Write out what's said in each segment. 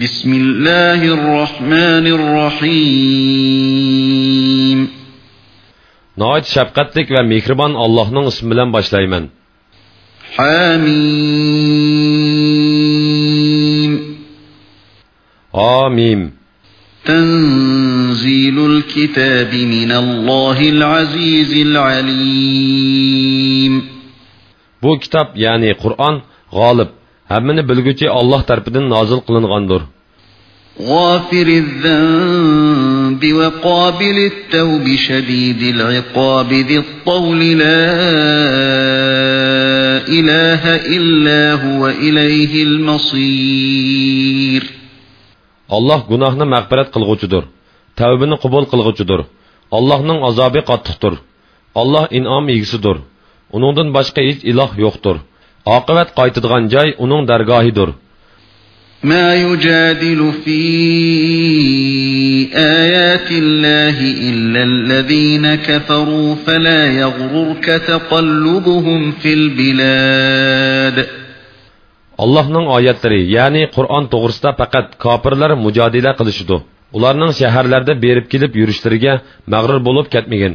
بسم الله الرحمن الرحيم Nəhayət şəfqətlik və mehriban Allah'ın ismi bilan başlayman. حميم Amin. تنزيل الكتاب من الله العزيز العليم Bu kitap yani Kur'an g'olib, hammani bilguchi Alloh tarafidan nozil qilingandir. غافر الذنب وقابل التوب شديد العقاب ذي الطول لا إله إلا هو إليه المصير Alloh gunohni mag'firat qilg'uchidir. Tavbani qabul qilg'uchidir. Allohning azobi qattiqdir. Alloh in'om egisidir. Uningdan boshqa hech iloh yo'qdir. Oqibat qaytadigan joy uning dargohidir. ما يجادل في آيات الله إلا الذين كفروا فلا يغررك تقلبهم في البلاد Allohning oyatlari, ya'ni Qur'on to'g'risida faqat kofirlar mujodila qilishidi. Ularning shaharlarda berib kelib yurishlariga mag'rur bo'lib ketmagan.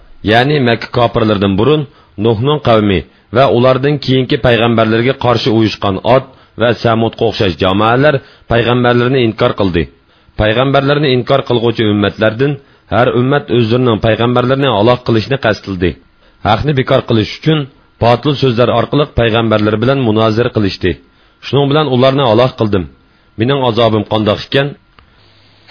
ya'ni Makka kofirlaridan burun Nuhning qavmi va ulardan keyingi payg'ambarlarga qarshi uyushgan Od va Samudga o'xshash jamoalar payg'ambarlarni inkor qildi. Payg'ambarlarni inkor qilguvchi ummatlardan har ummat o'zlarining payg'ambarlarini aloq qilishni qasdildi. Haqni bekor qilish uchun botil so'zlar orqali payg'ambarlar bilan munozara qilishdi. Shuning bilan ularni aloq qildim. Mening azobim qandoq ekan?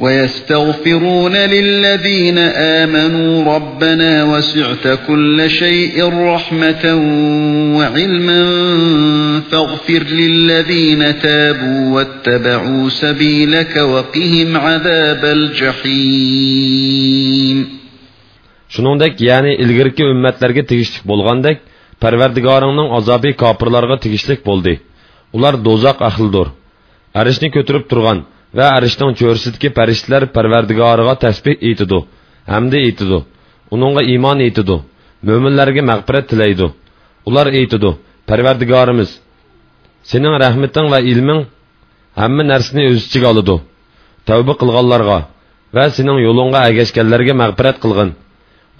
ويستغفرون للذين آمنوا ربنا وسعت كل شيء رحمة وعلما فاغفر للذين تابوا واتبعوا سبيلك وقهم عذاب الجحيم Shuningdek, ya'ni ilgirki ummatlarga tegishlik bo'lgandek, Parvardigoringning azobi kofirlarga tegishlik bo'ldi. Ular dozoq ahlidir. Arishni ko'tarib turgan va arishning cho'rsidagi farishtalar Parvardigoriga tasbih aytidi, hamda aytidi. Uningga iymon aytidi, mo'minlarga mag'firat tilaydi. Ular aytidi: Parvardigorimiz, sening rahmating va ilming hamma narsani o'z ichiga oladi. Tavba qilganlarga va sening yo'lingga agashganlarga mag'firat qilgin.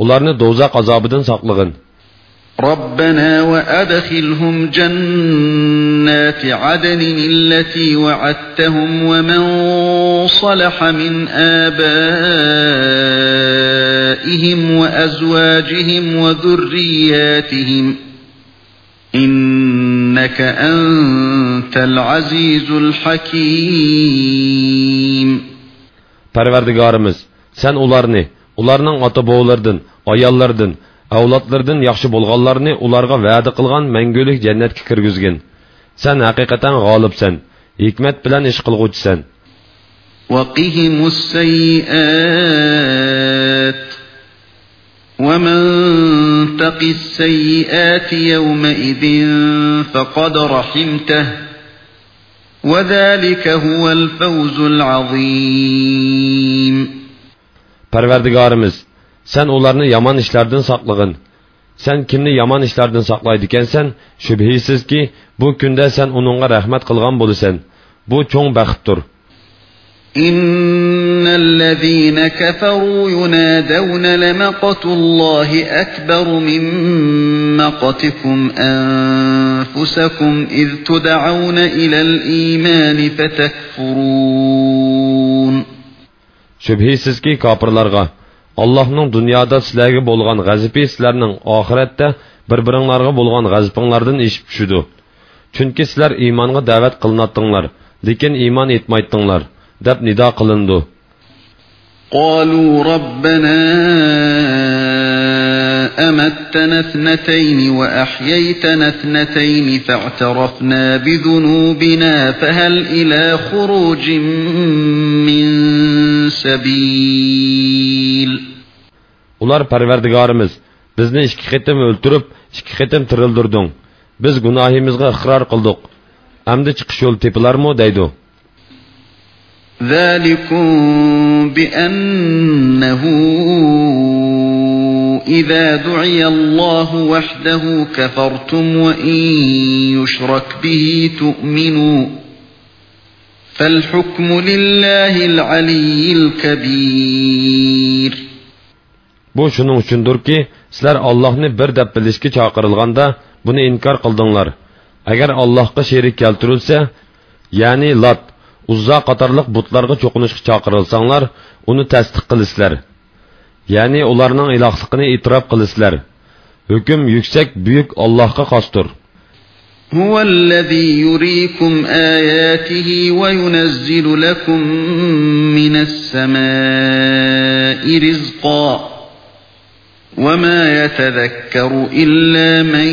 Ularni dozoq azobidan saqlagin. ربنا وأدخلهم جنات عدن التي وعدتهم ومن صلح من آبائهم وأزواجهم وذرياتهم إنك أنت العزيز الحكيم. Parvardigorimiz, sen ularni, ularning ota-bobolardan, ayollardan, avlodlardan yaxshi bo'lganlarni ularga va'da qilgan mangulik jannatga kirgizgin. Sen haqiqatan g'olibsan, hikmat bilan ish qilg'uvchisan. وقهم السيئات ومن تق السيئات يومئذ فقد رحمته وذلك هو الفوز العظيم Parvardigorimiz, sen ularni yomon ishlardan saqlag'in. Sen kimni yomon ishlardan saqlaydi ekansan, shubhisizki, bu kunda sen uningga rahmat qilgan bo'lasan. Bu cho'ng baxtdir. إن الذين كفروا ينادون لمقت الله أكبر من مقتكم أنفسكم إذ تدعون إلى الإيمان فتكفرون Shubhisizki kofirlarga Allohning dunyoda sizlarga bo'lgan g'azibi sizlarning oxiratda bir-biringlarga bo'lgan g'azibinglardan eshib tushidi. Chunki sizlar iymonga da'vat qilinatdinglar, lekin iymon etmaydinglar, deb nido qilindi. قالوا ربنا أمتنا اثنتين وأحييتنا اثنتين فاعترفنا بذنوبنا فهل إلى خروج من سبيل ular parvardigorimiz bizni ikki qitim o'ltirib ikki qitim tirildirding biz gunohimizga iqror qildik amdi chiqish yo'li tepilarmi deydi ذلكم بأنه إذا دعي الله وحده كفرتم وإن يشرك به تؤمنوا فالحكم لله العلي الكبير bu shuning uchundurki sizlar ollohni bir deb bilishga chaqirilganda buni inkor qildinglar agar allohga sherik keltirilsa ya'ni lat uzzo qatorliq butlarga cho'qinishga chaqirilsanglar uni tasdiq qilasizlar ya'ni ularning ilohligini e'tirof qilasizlar hukm yuksak buyuk ollohga xosdir هو الذي يريكم آياته وينزل لكم من السماء رزقا وما يتذكر إلا من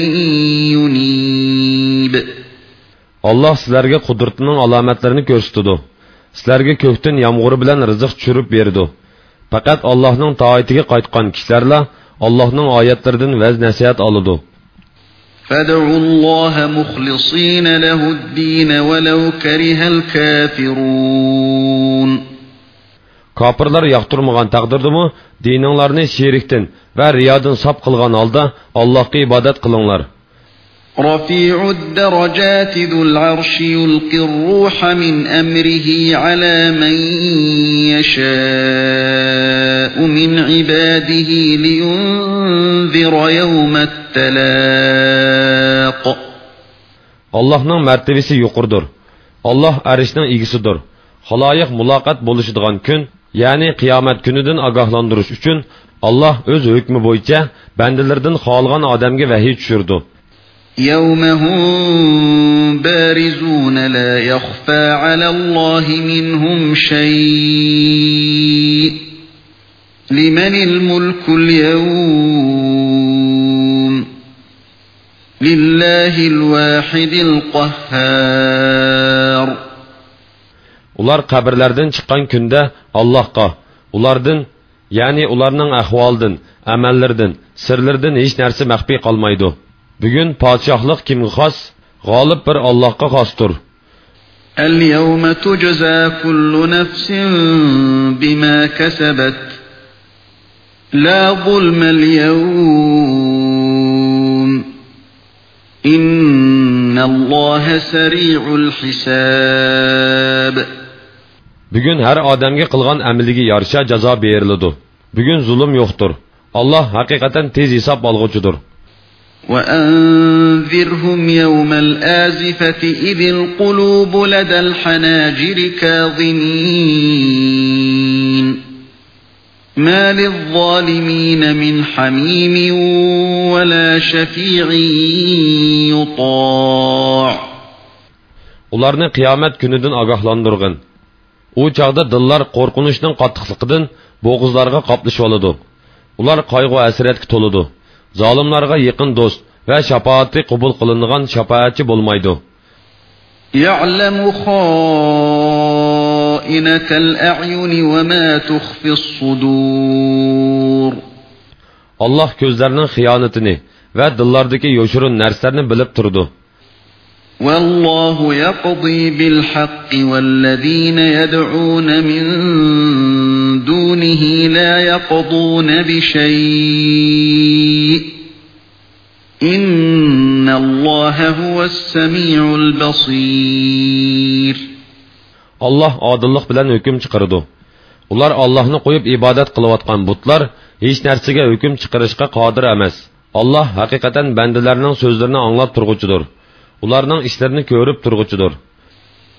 ينيب alloh sizlarga qudratining alomatlarini ko'rsatadi sizlarga ko'kdan yomg'iri bilan rizq tushirib berdi faqat allohning toatiga qaytgan kishilarla allohning oyatlaridan vaz nasihat oladi فادعوا الله مخلصين له الدين ولو كره الكافرون kofirlar yoqtirmagan taqdirdimi dininglarni sherikdan va riyodan sop qilgan holda allohga ibodat qilinglar رفيع الدرجات ذو العرش يلقي الروح من أمره على من يشاء من عباده لينذر يوم التلاق allohning martabasi yuqurdir alloh arishning egisidir haloyiq muloqot bo'lishadigan kun ya'ni qiyomat kunidan ogohlantirish uchun alloh o'z hukmi bo'yicha bandalardan xohlagan odamga vahiy tushirdi يوم هم بارزون لا يخفى على الله منهم شيء لمن الملك اليوم لله الواحد القهار ular qabrlardan chiqqan kunda allohga ulardan ya'ni ularning ahvolidan amallaridan sirlaridan hech narsa maxfiy qolmaydi bugun podshohlik kimga xos g'olib bir allohga xosdir اليوم تجزى كل نفس بما كسبت لا ظلم اليوم إن الله سريع الحساب bugun har odamga qilgan amaliga yarasha jazo beriladi bugun zulm yo'qdir alloh haqiqatan tez hisob olg'uchidir وأنذرهم يوم الآزفة إذ القلوب لدى الحناجر كاظمين ما للظالمين من حميم ولا شفيع يطاع ularni qiyomat kunidan ogohlantirg'in u chog'da dillar qo'rqinishning qattiqligidan bo'g'izlarga qoplashib oladi ular qayg'u hasratga to'ladi zolimlarga yaqin do'st va shafoati qabul qilingan shafoatchi bo'lmaydi يعلم خائنة الأعين وما تخفي الصدور alloh ko'zlarning xiyonatini va dillardagi yo'shirin narsalarni bilib turdi والله يقضي بالحق والذين يدعون من دونه لا يقضون بشيء إن الله هو السميع البصير alloh odillik bilan hukm chiqardi ular ollohni qo'yib ibodat qilayotgan butlar hech narsaga hukm chiqarishga qodir emas alloh haqiqatan bandalarning so'zlarini anglab turg'uchidir ularning ishlarini ko'rib turg'uchidir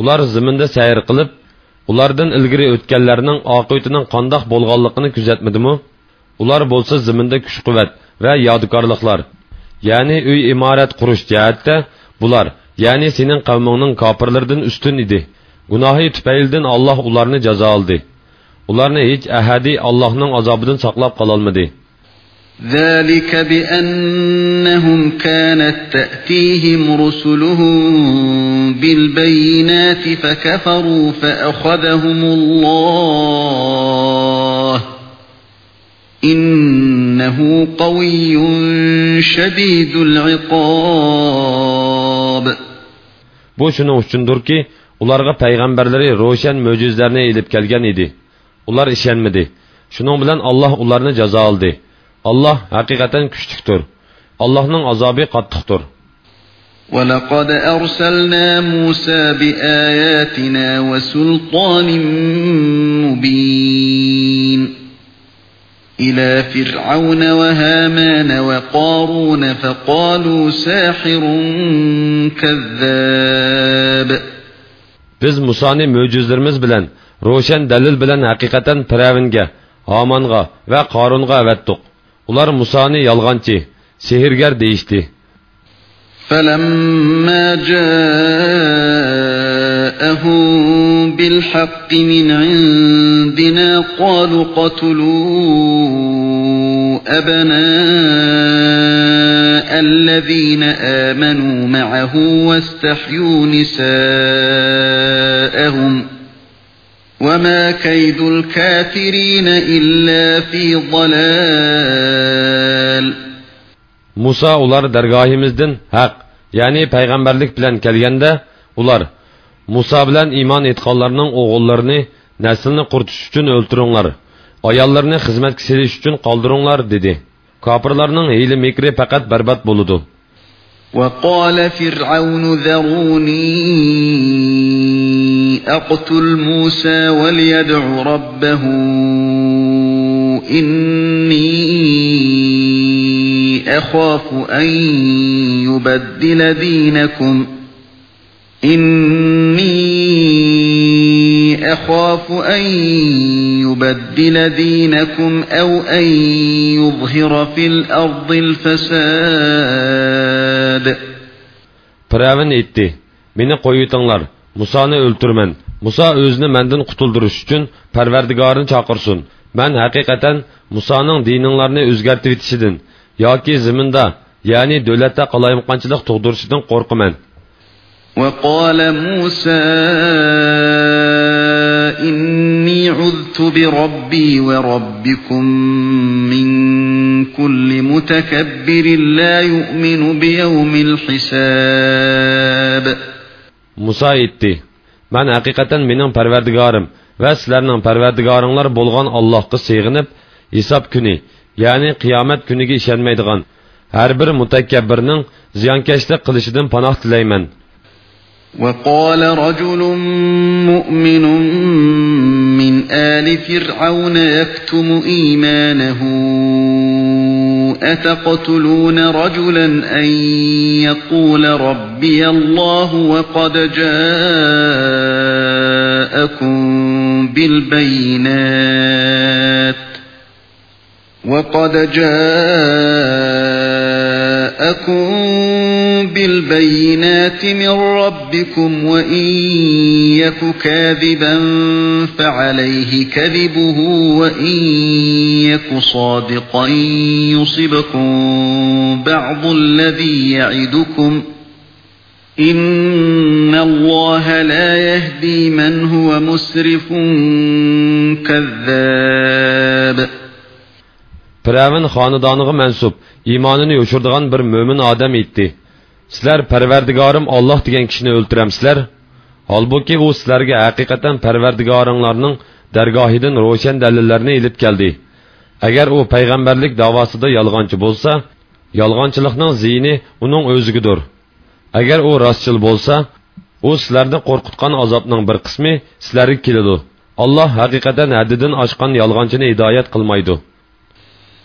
ular ziminda sayr qilib ulardan ilgari o'tganlarning oqibatining qandoq bo'lganligini kuzatmadimi? Ular bo'lsa ziminda kuch quvvat va yodgorliklar. Ya'ni uy imorat qurish jihatda bular ya'ni sening qavmingning kofirlaridan ustun edi. Gunohi tufaylidan alloh ularni jazo oldi. Ularni hech ahadi allohning azobidan saqlab qololmadi ذلك بأنهم كانت تأتيهم رسلهم بالبينات فكفروا فأخذهم الله إنه قوي شديد العقاب bu shuning uchundurki ularga payg'ambarlari ro'shan mo'jizlarni ilib kelgan edi ular ishonmadi shuning bilan alloh ularni jazo oldi alloh haqiqatan kuchlikdir allohning azobi qattiqdir ولقد أرسلنا موسى بآياتنا وسلطان مبين إلى فرعون وهامان وقارون فقالوا ساحر كذاب biz musoni mo'jizlarimiz bilan ro'shan dalil bilan haqiqatan piravinga homonga va qorunga avatdiq ular musoni yolg'onchi sehrgar deyishdi. فلما جاءهم بالحق من عندنا قالوا قتلوا أبناء الذين آمنوا معه واستحيوا نساءهم وما كيد الكافرين إلا في ضلال muso ular dargohimizdan haq ya'ni payg'ambarlik bilan kelganda ular muso bilan iymon etganlarning o'g'illarini naslni quritish uchun o'ltiringlar ayollarni xizmatga selish uchun qoldiringlar dedi kofirlarning hiyli mikri faqat barbod bo'ludi وقال فرعون ذروني أقتل موسى وليدع ربه إني أخاف أن يبدل دينكم إني أخاف أن يبدل دينكم أو أن يظهر في الأرض الفساد Piravin aytdi, meni qo'yitinglar, Musoni o'ltirman. Muso o'zini mendan qutuldirish uchun Parvardigorini chaqirsin. Men haqiqatan Musoning dininglarni o'zgartirib etishidan yoki ziminda, ya'ni davlatda qalayimqanchilik tug'dirishidan qo'rqaman. وقال موسى إني عذت بربي وربكم من كل متكبر لا يؤمن بيوم الحساب Musa aytdi, men haqiqatan mening Parvardigorim va sizlarning Parvardigoringlar bo'lgan Allohga sig'inib, hisob kuni, ya'ni qiyomat kuniga ishonmaydigan har bir mutakabbirning ziyonkashlik qilishidan panoh tilayman. وقال رجل مؤمن من آل فرعون يكتم إيمانه أتقتلون رجلا أن يقول ربي الله وقد جاءكم بالبينات وقد جاءكم بالبينات من ربكم وإن يك كاذبا فعليه كذبه وإن يك صادقا يصبكم بعض الذي يعدكم إن الله لا يهدي من هو مسرف كذاب Firavun xonadoniga mansub, iymonini yo'shirdigan bir mo'min odam aytdi. Sizlar Parvardigorim Alloh degan kishini o'ltiramsizlar? Holbuki u sizlarga haqiqatan Parvardigoringlarning dargohidan ro'shan dalillarni ilib keldi. Agar u payg'ambarlik davosida yolg'onchi bo'lsa, yolg'onchilikning ziyni uning o'zigidir. Agar u rostchil bo'lsa, u sizlarni qo'rqitgan azobning bir qismi sizlarga keladi. alloh haqiqatan haddidan oshgan yolg'onchini hidoyat qilmaydi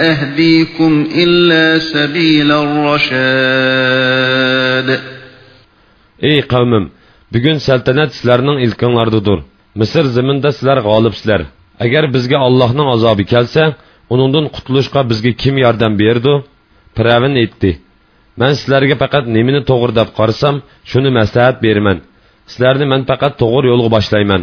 أهديكم إلا سبيل الرشاد ey qavmim bugun saltanat sizlarning ilkinglardadir misr zaminda sizlar g'olibsizlar agar bizga allohning azobi kelsa uningdan qutulishga bizga kim yordam berdi piravin aytdi man sizlarga faqat nimani to'g'ri deb qarasam shuni maslahat beraman sizlarni man faqat to'g'ri yo'lga boshlayman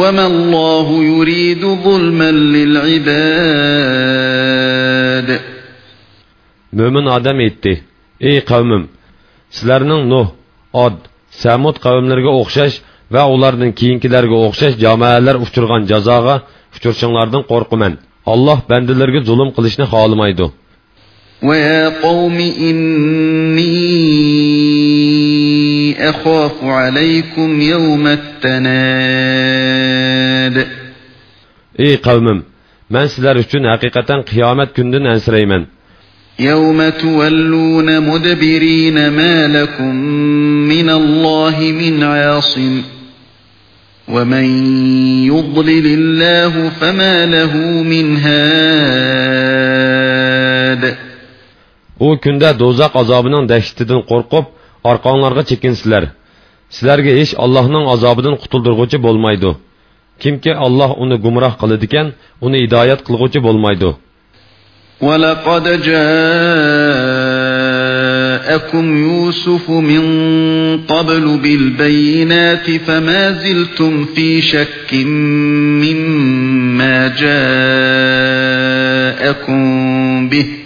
وما الله يريد ظلما للعباد Mömin adam aytdi: "Ey qavmim, sizlarning Nuh, Od, Samud qavmlariga o'xshash va ularning keyingilarga o'xshash jamoalar uchirgan jazoga uchirishinglardan qo'rqaman. Alloh bandalarga zulm qilishni xohlamaydi." وَيَا قَوْمِ إِنِّي أخاف عليكم يوم التناد. إي قوم من سلر جن حقيقة قيامت كندن أنسريمن يوم تولون مدبرين ما لكم من الله من عاصم. ومن يضلل الله فما له من هاد. وكندا kündə dozaq azabının dəhşətindən orqanglarga chekinsizlar sizlarga hech allohning azobidan qutuldirg'uchi bo'lmaydi kimki olloh uni gumroh qiladigan uni hidoyat qilg'uchi bo'lmaydi وَلَقَدْ جَاءَكُمْ يُوسُفُ مِنْ قَبْلُ بِالْبَيِّنَاتِ فَمَا زِلْتُمْ فِي شَكٍّ مِّمَّا جَاءَكُمْ بِهِ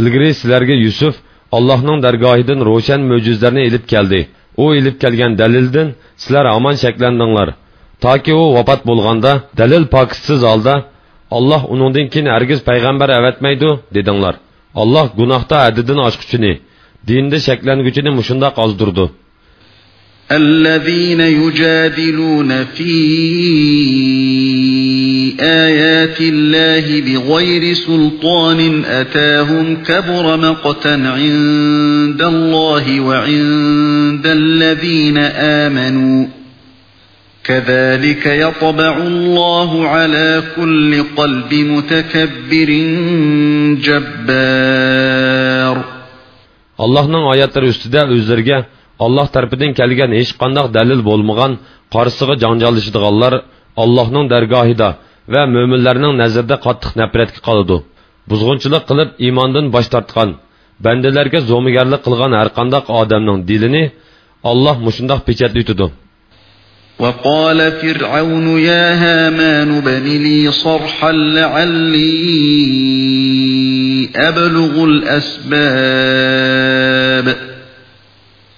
ilgari sizlarga yusuf allohning dargohidan ro'shan mo'jizlarni ilib keldi. U ilib kelgan dalildan sizlar omon shaklandinglar toki u vafot bo'lganda dalil pokitsiz holda olloh uningdan keyin hargiz payg'ambar avatmaydi dedinglar. Olloh gunohda haddidan oshquchini dinda shaklanguvchini mushundoq ozdirdi الذين يجادلون في آيات الله بغير سلطان أتاهم كبر مقتا عند الله وعند الذين آمنوا. كذلك يطبع الله على كل قلب متكبر جبار. Allohning oyatlari ustida o'zlariga olloh tarafidan kelgan hech qanday dalil bo'lmagan qarshisiga janjallashadiganlar allohning dargohida va mo'minlarning nazarida qattiq nafratga qoladi buzg'unchilik qilib iymondan bosh tortgan bandalarga zo'migarlik qilgan har qanday odamning dilini olloh mushundoq pechatlaytidi وقال فرعون يا هامان ابن لي صرحا لعلي أبلغ الأسباب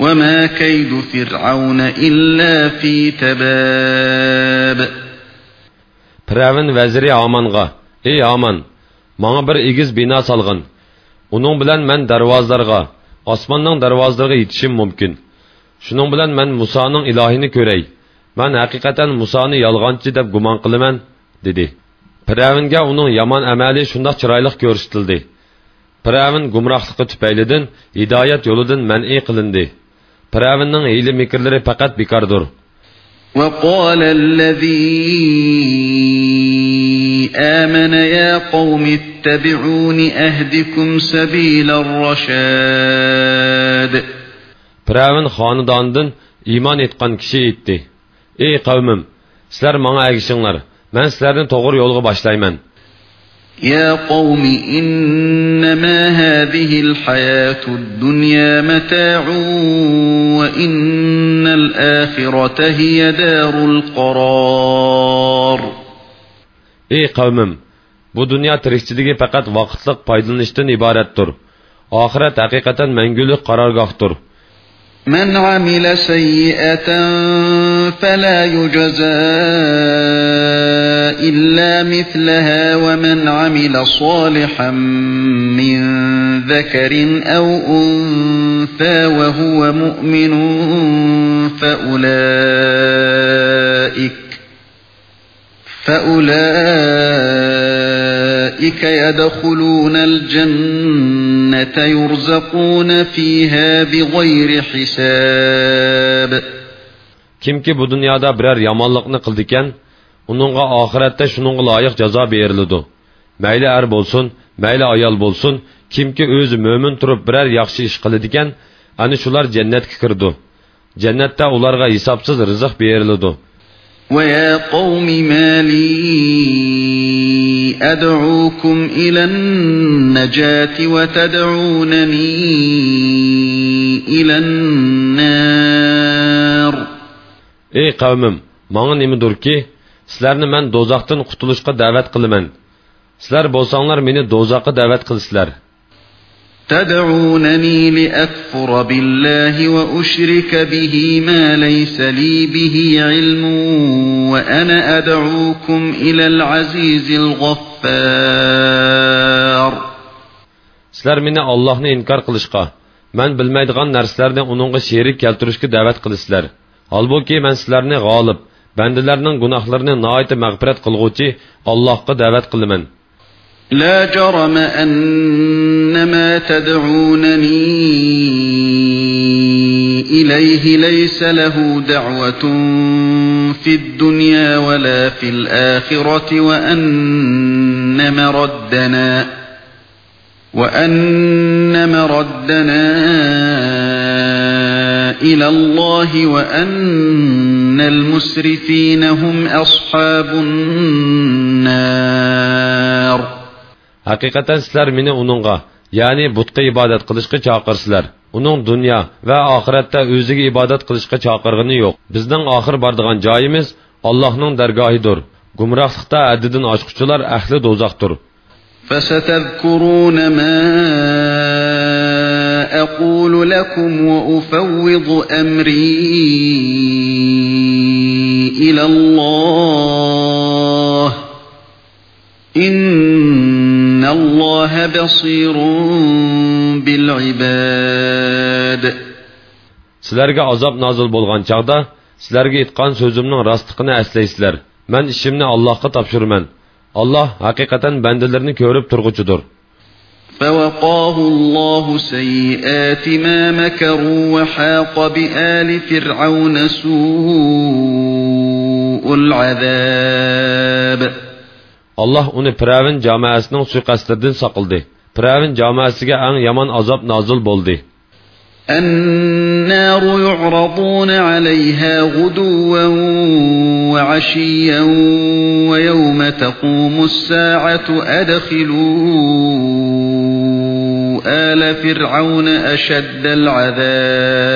وما كيد فرعون إلا في تباب Piravin vaziri Amanға, ey Aman, manga bir egiz bino solg'in. Uning bilan men darvozlarga, osmonning darvozalariga yetishim mumkin. Shuning bilan men Musoning ilohini ko'ray. Men haqiqatan Musoni yolg'onchi deb gumon qilaman, dedi. Piravinga uning yomon amali shundoq chiroyli ko'rsatildi. Piravin gumrohligi tufaylidan hidoyat yo'lidan man'i qilindi. Piravinning hiyli mikrlari faqat bekordir. وقال الذي آمن يا قوم اتبعون أهدكم سبيل الرشاد Piravin xonadonidan iymon etgan kishi aytdi: "Ey qavmim, sizlar menga agishinglar. Men sizlarni to'g'ri yo'lga boshlayman." يا قوم إنما هذه الحياة الدنيا متاع وإن الآخرة هي دار القرار إي قوم بو دنيا ترشتدگي فقط وقتلق پايدلنشتن عبارت تر حقيقة حقيقتا منگلو قرارگاه تر من عمل سيئة فلا يجزاه إلا مثلها ومن عمل صالحا من ذكر أو أنثى وهو مؤمن فأولئك فأولئك يدخلون الجنة يرزقون فيها بغير حساب. Kimki bu dunyoda biror yomonlikni qildi ekan, uningga oxiratda shuningga loyiq jazo beriladi. Mayli er bo'lsin, mayli ayol bo'lsin, kimki o'zi mo'min turib biror yaxshi ish qiladi ekan, ana shular jannatga kirdi. Jannatda ularga hisobsiz rizq beriladi. ويا قوم ما لي أدعوكم إلى النجاة وتدعونني إلى النار Ey qavmim, manga nimadir ki, sizlarni men do'zaxdan qutulishga da'vat qilaman. Sizlar bo'lsanglar meni do'zaxga da'vat qilsizlar. تدعونني لأكفر بالله وأشرك به ما ليس لي به علم وأنا أدعوكم إلى العزيز الغفار Sizlar meni Allohni inkor qilishga, men bilmaydigan narsalarni uningga sherik keltirishga da'vat qilasizlar. Holbuki men sizlarni g'olib, bandalarning gunohlarini nihoyat mag'firat qilguvchi Allohga da'vat qilaman. لا جرم أن ما تدعونني إليه ليس له دعوة في الدنيا ولا في الآخرة وأن مردنا وأن مردنا إلى الله وأن المسرفين هم أصحاب النار. حقيقة سلر مني أنونغا يعني بطق إبادت قلشق چاقر سلر أنون دنيا و آخرت تا أوزيق إبادت قلشق يوك بزنن آخر باردغان جايمز الله نون درگاهي دور. گمراخلق تا عددن عشقشلار أهل دوزاق دور. فستذكرون ما أقول لكم وأفوض أمري إلى الله إن الله بصير بالعباد Sizlarga azob nozil bo'lgan chaqda sizlarga aytgan so'zimning rostligini eslaysizlar. Men ishimni Allohga topshiraman. Alloh haqiqatan bandalarni ko'rib turg'uchidir. فوقاه الله سيئات ما مكروا وحاق بآل فرعون سوء العذاب Allah uni Piravin jamoasining suiqasdidan saqildi. Piravin jamoasiga eng yomon azob nozil bo'ldi. النار يعرضون عليها غدوا وعشيا ويوم تقوم الساعة أدخلوا آل فرعون أشد العذاب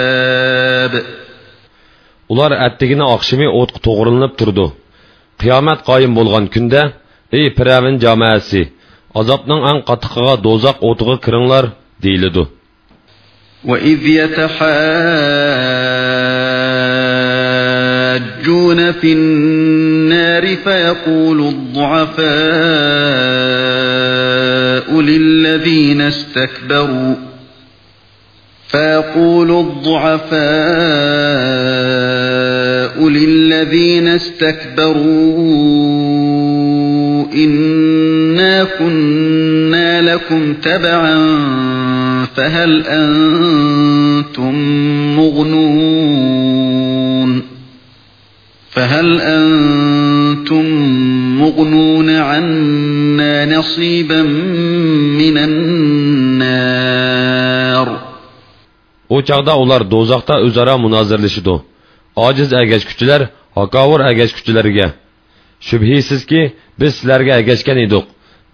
Ular attigini oqshimi o'tqa to'g'rilanib turdi. Qiyomat qoyim bo'lgan kunda, ey Piravin jamoasi, azobning eng qattiqiga do'zax o'tiga kiringlar, deyiladi. وإذ يتحاجون في النار فيقول الضعفاء للذين استكبروا فيقول الضعفاء للذين استكبروا إنا كنا لكم تبعا فهل أنتم مغنون فهل أنتم مغنون عنا نصيبا من النار u chog'da ular do'zaxda o'zaro munozirlashidi ojiz agashkuchilar hakovir agashkuchilarga shubhisizki biz sizlarga agashgan edik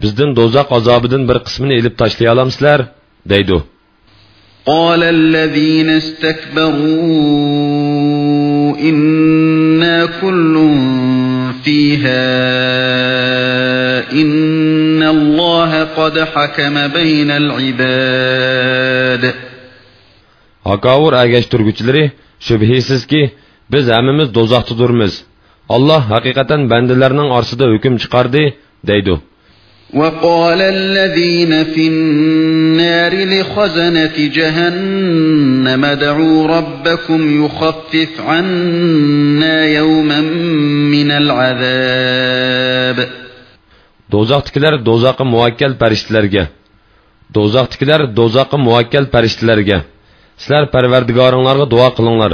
bizdan do'zax azobidan bir qismini ilib tashlay olamsizlar deydi قال الذين استكبروا إنا كل فيها إن الله قد حكم بين العباد hakovir agashtirguchilari shubhisizki biz hammamiz do'zaxdadurmiz alloh haqiqatan bandalarning orasida hukm chiqardi deydi وقال الذين في النار لخزنة جهنم ادعوا ربكم يخفف عنا يوما من العذاب do'zaxga muvakkal farishtalarga do'zaxdagilar do'zaxga muvakkal farishtalarga sizlar parvardigoringlarga duo qilinglar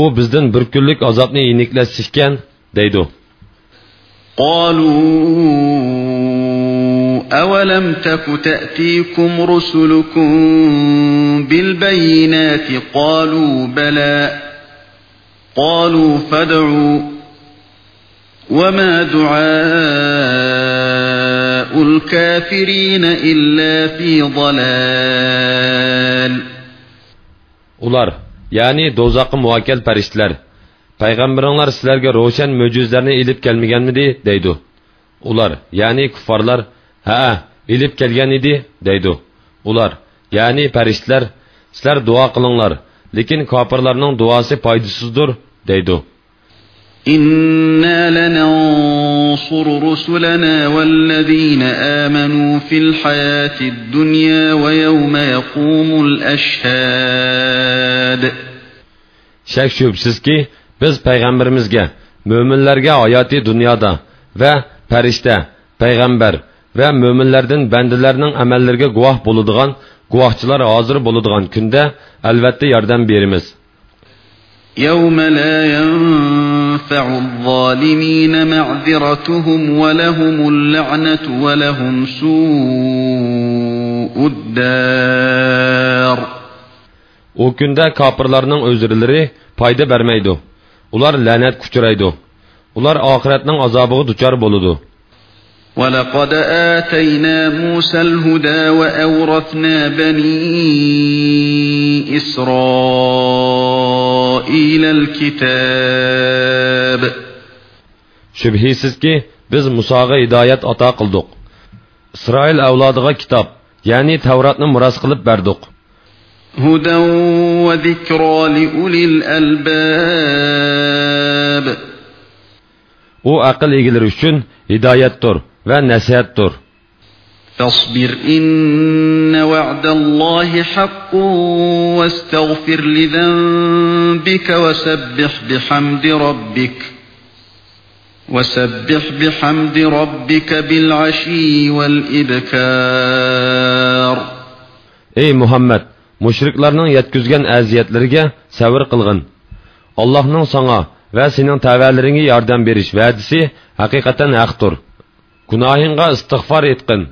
u bizdan bir kunlik azobni yeniklashishgan deydi قالوا أولم تك تأتيكم رسلكم بالبينات قالوا بلى قالوا فادعوا وما دعاء الكافرين إلا في ضلال ular ya'ni do'zaxga muvakkal farishtalar payg'ambaringlar sizlarga ro'shan mo'jizlarni ilib kelmaganmidi deydi ular ya'ni kuffarlar ha ilib kelgan edi deydi ular ya'ni farishtalar sizlar duo qilinglar lekin kofirlarning duosi foydasizdir deydi إنا لننصر رسلنا والذين آمنوا في الحياة الدنيا ويوم يقوم الأشهاد shak shubsizki biz payg'ambarimizga mo'minlarga hayoti dunyoda va farishta payg'ambar va mo'minlardan bandalarning amallariga guvoh bo'ladigan guvohchilar hozir bo'ladigan kunda albatta yordam beramiz يوم لا ينفع الظالمين معذرتهم ولهم اللعنة ولهم سوء الدار u kunda kofirlarning o'zrilari foyda bermaydi ular la'nat kuchiraydi ular oxiratning azobiga duchor bo'ladi ولقد آتينا موسى الهدى وأورثنا بني إسرائيل الكتاب شبهيسيز كي بز مصاغة إداية أتا قلدوك إسرائيل أولادغا كتاب يعني توراتنا مراس قلب بردوك هدى وذكرى لأولي الألباب وأقل إجلر الشن هدايات هدايتتور hidoyatdir va nasihatdir فاصبر إن وعد الله حق واستغفر لذنبك وسبح بحمد ربك وسبح بحمد ربك بالعشي والإبكار ey muhammad mushriklarning yetkizgan aziyatlariga sabr qilg'in allohning sanga va sening tavallaringga yordam berish va'disi haqiqatan haqdir gunohingga istig'for etqin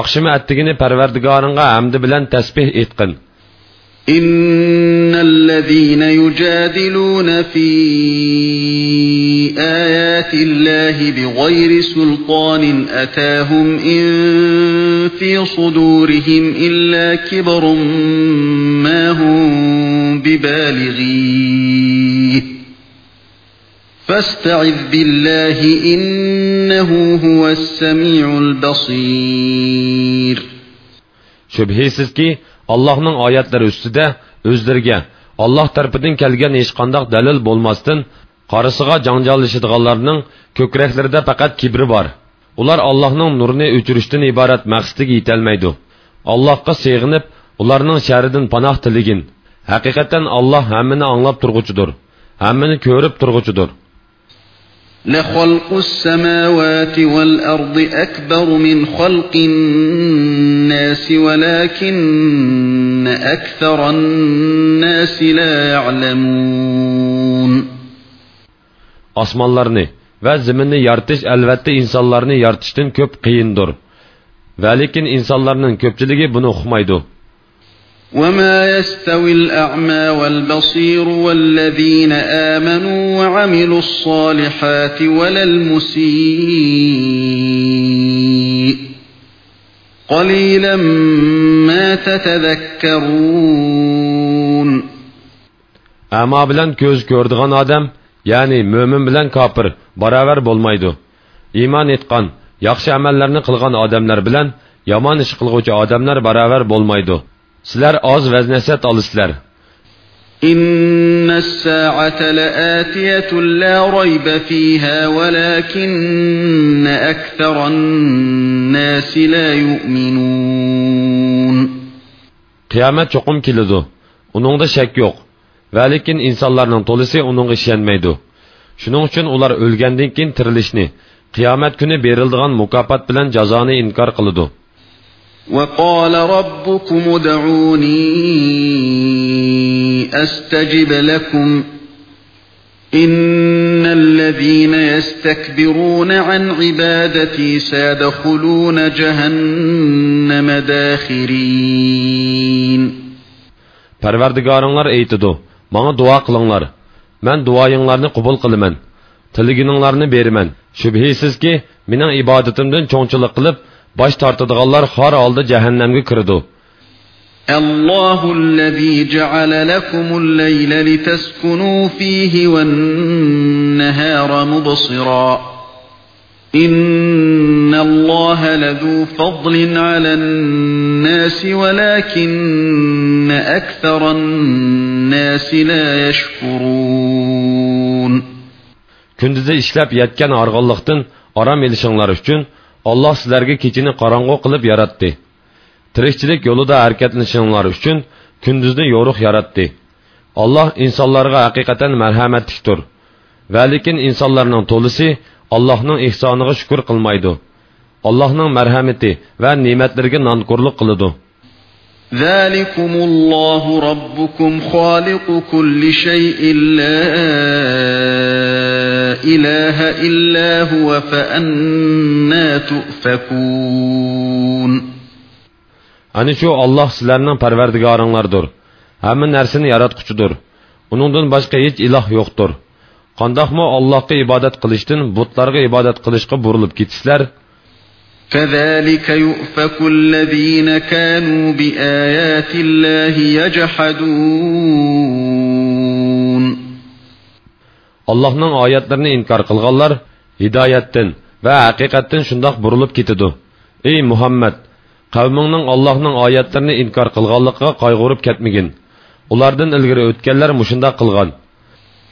oqshimi attigini parvardigoringga hamdi bilan tasbeh etqin إن الذين يجادلون في آيات الله بغير سلطان أتاهم إن في صدورهم إلا كبر ما هم ببالغيه فاستعذ بالله إنه هو السميع البصير shubhisizki allohning oyatlari ustida o'zlariga olloh tarafidan kelgan hech qandoq dalil bo'lmasdan qorisiga janjallashadiganlarning ko'kraklarida faqat kibri bor ular allohning nurini o'chirishdan iborat maqsadiga yetolmaydi allohga seg'inib ularning sharidan panoh tiligin haqiqatan alloh hammani anglab turg'uchidir hammani ko'rib turg'uchidir لخلق السماوات والأرض أكبر من خلق الناس ولكن أكثر الناس لا يعلمون osmonlarni va zaminni yaratish albatta insonlarni yaratishdan ko'p qiyindir va lekin insonlarning ko'pchiligi buni uqmaydi وما يستوي الأعمى والبصير والذين آمنوا وعملوا الصالحات ولا المسيء قليلا ما تتذكرون أما بلن كوز كوردغان آدم يعني مؤمن بلن كابر برابر بولمايدو إيمان إتقان يخشى عمل لرن آدم لر بلن يمان إشقلغوش آدم لر برابر بولمايدو Sizlar oz vaznasat olisizlar. إن الساعة لآتية لا ريب فيها ولكن أكثر الناس لا يؤمنون cho'qim keladi. Uningda shak yo'q. Va lekin insonlarning to'lisi uningga ishonmaydi. Shuning uchun ular o'lgandan keyin tirilishni, qiyomat kuni beriladigan mukofot bilan jazoni inkor qiladi. وقال ربكم ادعوني أستجب لكم إن الذين يستكبرون عن عبادتي سيدخلون جهنم داخرين Parvardigoringlar aytidi: "Menga duo qilinglar. Men duoyinglarni qabul qilaman. Tiligininglarni beraman. Shubhisizki, mening ibodatimdan cho'ngchilik qilib, bosh tortadiganlar xor oldi jahannamga kirdi." الله الذي جعل لكم الليل لتسكنوا فيه والنهار مبصرا إن الله لذو فضل على الناس ولكن أكثر الناس لا يشكرون Kunduzi ishlab yetgan arg'onliqdan orom elishinglar uchun Alloh sizlarga kechini qorong'u qilib yaratdi. Tirikchilik yo'lida harakatlanishinglar uchun kunduzni yo'riq yaratdi. Alloh insonlarga haqiqatan marhamatlikdir. Va lekin insonlarning to'lisi Allohning ihsoniga shukr qilmaydi. Allohning marhamati va ne'matlariga nonko'rlik qiladi. ذلكم الله ربكم خالق كل شيء لا إله إلا هو فأنا تؤفكون Ani shu Alloh sizlarning parvardigoringlardir. Hamma narsani yaratquchidir. Uningdan boshqa hech iloh yo'qdir. Qandoqmi Allohga ibodat qilishdan butlarga ibodat qilishga burilib ketisizlar? كذلك يؤفك الذين كانوا بآيات الله يجحدون Allohning oyatlarini inkor qilganlar hidoyatdan va haqiqatdan shundoq burilib ketadi. Ey Muhammad, qavmingning Allohning oyatlarini inkor qilganligiga qayg'urib ketmagin. Ulardan ilgari o'tganlar mushunda qilgan.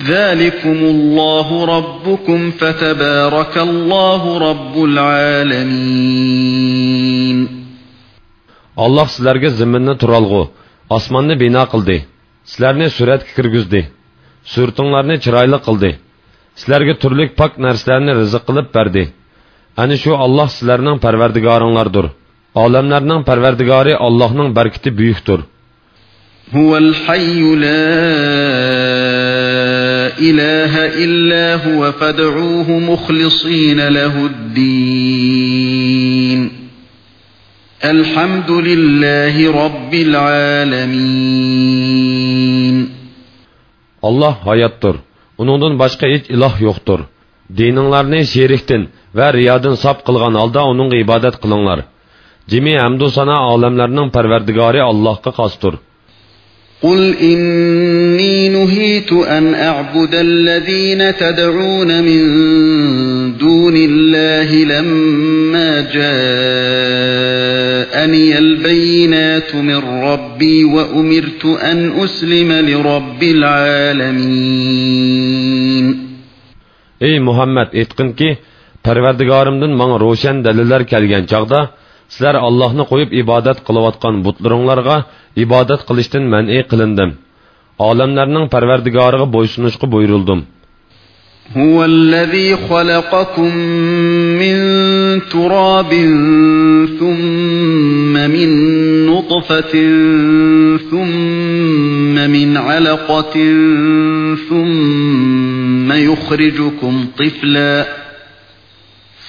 ذلكم الله ربكم فتبارك الله رب العالمين Alloh sizlarga zaminni turalg'u, osmonni bino qildi. Sizlarni suratga kirgizdi. Surtinglarni chiroyli qildi. Sizlarga turli pok narsalarni rizq qilib berdi. Ani shu Alloh sizlarning parvardigoringlardir. Olamlarning parvardigori Allohning barkati buyukdir. هو الحي لا إله إلا هو فادعوه مخلصين له الدين الحمد لله رب العالمين Alloh hayotdir. uningdan boshqa hech iloh yo'qdir dininglarni sherikdan va riyodan sop qilgan holda uningga ibodat qilinglar jimi hamdu sana olamlarning parvardigori allohga xosdir قل إني نهيت أن أعبد الذين تدعون من دون الله لما جاءني البينات من ربي وأمرت أن أسلم لرب العالمين. ey muhammad aytqinki parvardigorimdan manga ro'shan dalillar kelgan chog'da sizlar allohni qo'yib ibodat qilayotgan butlaringlarga ibodat qilishdan man'iy qilindim olamlarning parvardigoriga bo'ysunishga buyurildim الذي خلقكم من تراب ثم من نطفة ثم من علقة ثم يخرجكم طفلا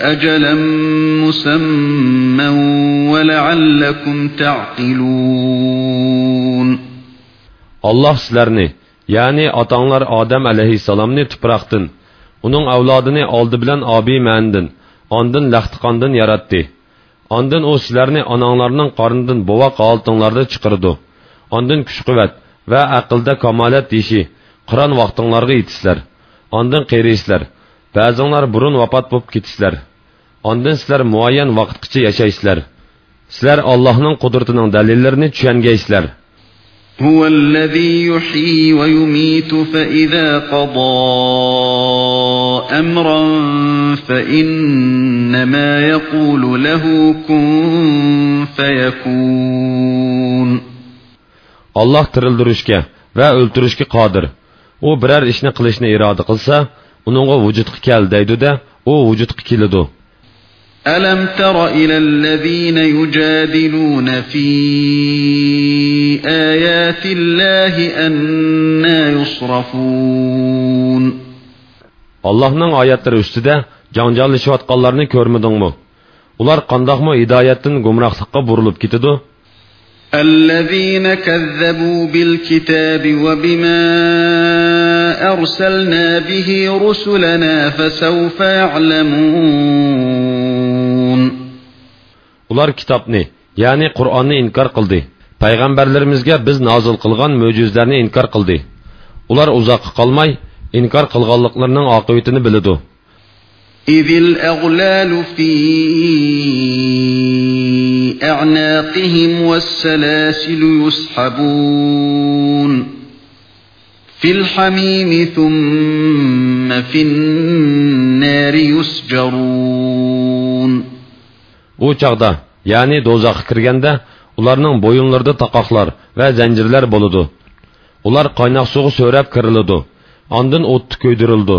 أجلا مسمى ولعلكم تعقلون alloh sizlarni ya'ni otanglar odam alayhissalomni tuproqdan uning avlodini oldi bilan obi mandin ondin laxtiqondan yaratdi ondin u sizlarni onanglarning qornidan bovoq holtinglarda chiqirdi ondin kuch quvvat va aqlda kamolat deyishi qiron vaqtinglarga yetisizlar ondin qeriysizlar ba'zinglar burun vafot bo'lib ketisizlar ondin sizlar muayyan vaqtgacha yashaysizlar sizlar allohning qudratining dalillarini tushungaysizlar هو الذي يحيي ويميت فإذا قضى أمرا فإنما يقول له كن فيكون tirildirishga va o'ltirishga qodir u biror ishni qilishni iroda qilsa uningga vujudga kel deydi-da u vujudga keladi ألم تر إلى الذين يجادلون في آيات الله أنا يصرفون allohning oyatlari ustida janjallashayotganlarni ko'rmadingmi ular qandoqmi hidoyatdan gumrohlikqa burilib ketadi الذين كذبوا بالكتاب وبما أرسلنا به رسلنا فسوف يعلمون ular kitobni ya'ni qur'onni inkor qildi payg'ambarlarimizga biz nozil qilgan mo'jizlarni inkor qildi ular uzoqqa qolmay inkor qilganliklarining oqibatini biladi إذ الأغلال في أعناقهم والسلاسل يسحبون في الحميم ثم في النار يسجرون u chog'da ya'ni do'zaxga kirganda ularning bo'yinlarida taqoqlar va zanjirlar bo'ladi ular qaynoq suvga so'rab kiriladi ondin o'tni ko'ydirildi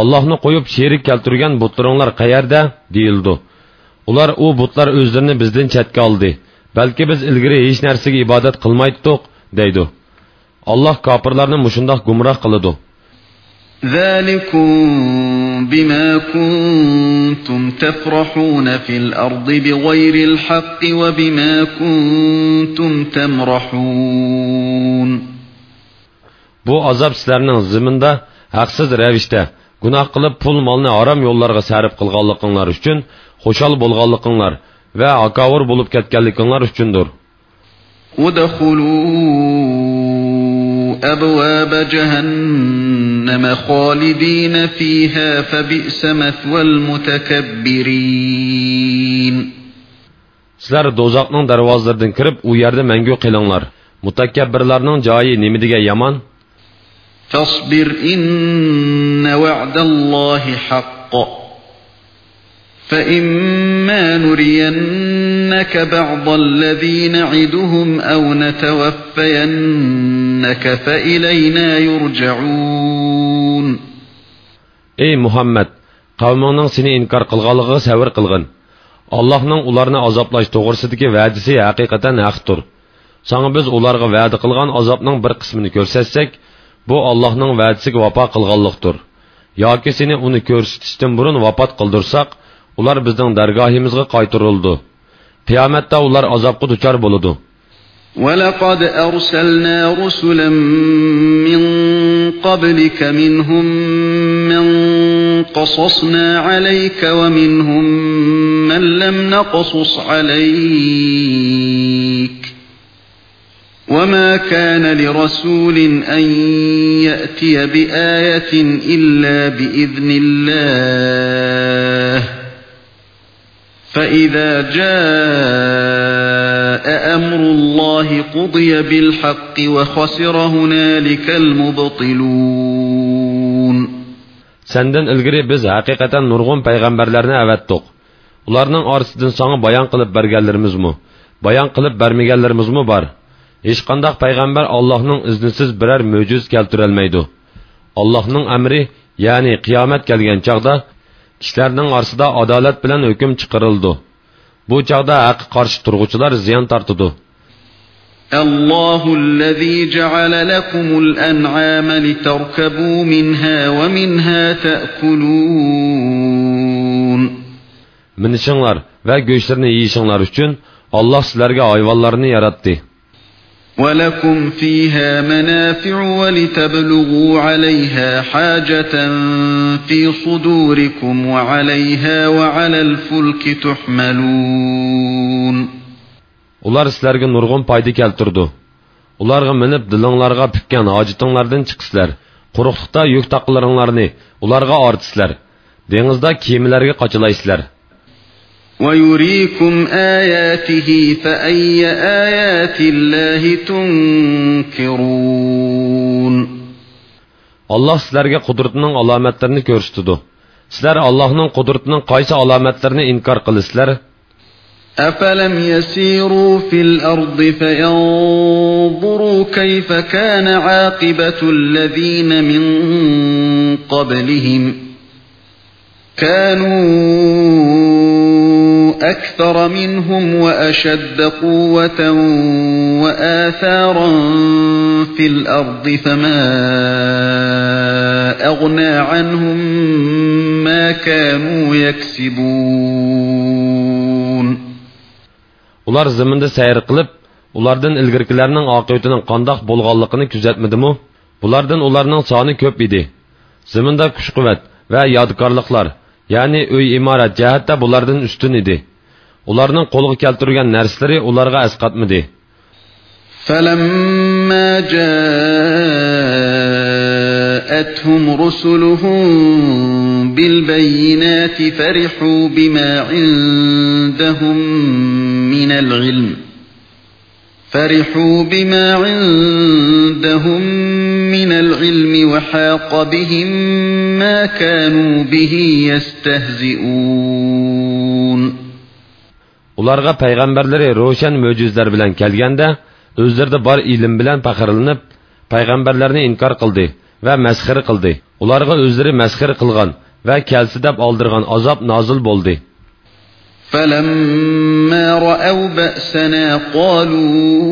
Allohni qo'yib sherik keltirgan butlaringlar qayerda deyildi. Ular u butlar o'zlarini bizdan chetga oldi. Balki biz ilgari hech narsaga ibodat qilmaydik, deydi. Alloh kofirlarni mushundoq gumroh qiladi. ذلكم بما كنتم تفرحون في الأرض بغير الحق وبما كنتم تمرحون Bu azob sizlarning ziminda haqsiz ravishda gunoh qilib pul molni harom yo'llarga sarf qilganliginglar uchun xushal bo'lganliginglar va akavur bo'lib ketganliginglar uchundir. أبواب جهنم خالدين فيها فبئس مثوى المتكبرين sizlar do'zaxning darvozalaridan kirib u yerda mangu qilinglar mutakabbirlarning joyi nima degan yomon فاصبر إن وعد الله حق فإما نرينك بعض الذي نعدهم أو نتوفينك فإلينا يرجعون ey muhammad qavmingning seni inkor qilganligiga savr qilg'in allohning ularni azoblash to'g'risidagi va'dasi haqiqatan haqdir sanga biz ularga va'da qilgan azobning bir qismini ko'rsatsak bu allohning va'dasiga vafo qilganlikdir yoki seni uni ko'rsatishdan burun vafot qildirsak ular bizning dargohimizga qaytarildi qiyomatda ular azobga duchor bo'ladi ولقد أرسلنا رسلا من قبلك منهم من قصصنا عليك ومنهم من لم نقصص عليك وما كان لرسول أن يأتي بآية إلا بإذن الله فإذا جاء أمر الله قضي بالحق وخسر هنالك المبطلون سندن الگری بز حقیقتا نرغم پیغمبرلرنه اوت توق. اولارنن آرسدن ساڭا بایان قلب برگلرمزمو بایان قلب برمگلرمزمو بار. Hech qanday payg'ambar Allohning iznisiz biror mo'jiz keltirolmaydi. Allohning amri, ya'ni qiyomat kelgan chaqda kishilarning orasida adolat bilan hukm chiqarildi. Bu chaqda haq qarshi turg'uvchilar ziyon tortidi. الله الذي جعل لكم الأنعام لتركبوا منها ومنها تأكلون Minishinglar va go'shtlarni yeyishinglar uchun Alloh sizlarga hayvonlarni yaratdi. ولكم فيها منافع ولتبلغوا عليها حاجة في صدوركم وعليها وعلى الفلك تحملون ular sizlarga nurg'un foyda keltirdi ularga minib dilinglarga pukkan hojitinglardan chiqisizlar quruqliqda yuk taqlaringlarni ularga ortisizlar dengizda kemalarga qochilaysizlar ويريكم آياته فأي آيات الله تنكرون الله سلرگ قدرتنن علامتلرنی گرشتدو سلر اللهنن قدرتنن قایس انكار قل سلر أفلم يسيروا في الأرض فينظروا كيف كان عاقبة الذين من قبلهم كانوا أكثر منهم وأشد قوة وآثارا في الأرض فما أغنى عنهم ما كانوا يكسبون ular zaminda sayr qilib ulardan ilgirkilarning oqibatining qandoq bo'lganligini kuzatmadimi bulardan ularning soni ko'p edi zaminda kuch quvvat va yodgorliklar ya'ni uy imorat jihatda bulardan ustun edi ularning qo'lga keltirgan narsalari ularga asqatmidi فلما جاءتهم رسلهم بالبينات فرحوا بما عندهم من العلم فرحوا بما عندهم من العلم وحاق بهم ما كانوا به يستهزئون ularga payg'ambarlari ro'shan mo'jizlar bilan kelganda o'zlarida bor ilm bilan faxrlanib payg'ambarlarni inkor qildi va masxir qildi ularga o'zlari masxir qilgan va kelsi deb oldirgan azob nozil bo'ldi فلما رأوا بأسنا قالوا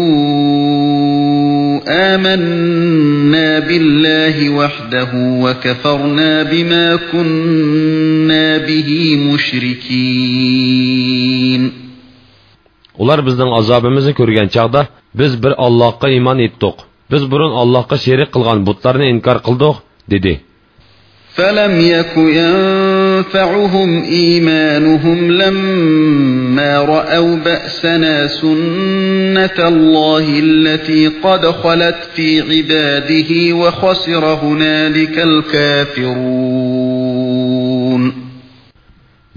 آمنا بالله وحده وكفرنا بما كنا به مشركين ular bizning azobimizni ko'rgan chog'da biz bir allohga iymon etdik biz burun allohga sherik qilgan butlarni inkor qildik dedi فلم يك ينفعهم إيمانهم لما رأوا بأسنا سنة الله التي قد خلت في عباده وخسر هنالك الكافرون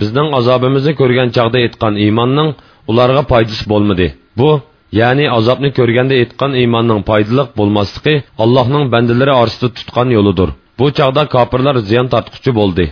bizning azobimizni ko'rgan chog'da aytgan iymonning ularga foydasi bo'lmadi bu ya'ni azobni ko'rganda aytgan iymonning foydaliq bo'lmasligi allohning bandalari orasida tutgan yo'lidir bu chog'da kofirlar ziyon tortquchi bo'ldi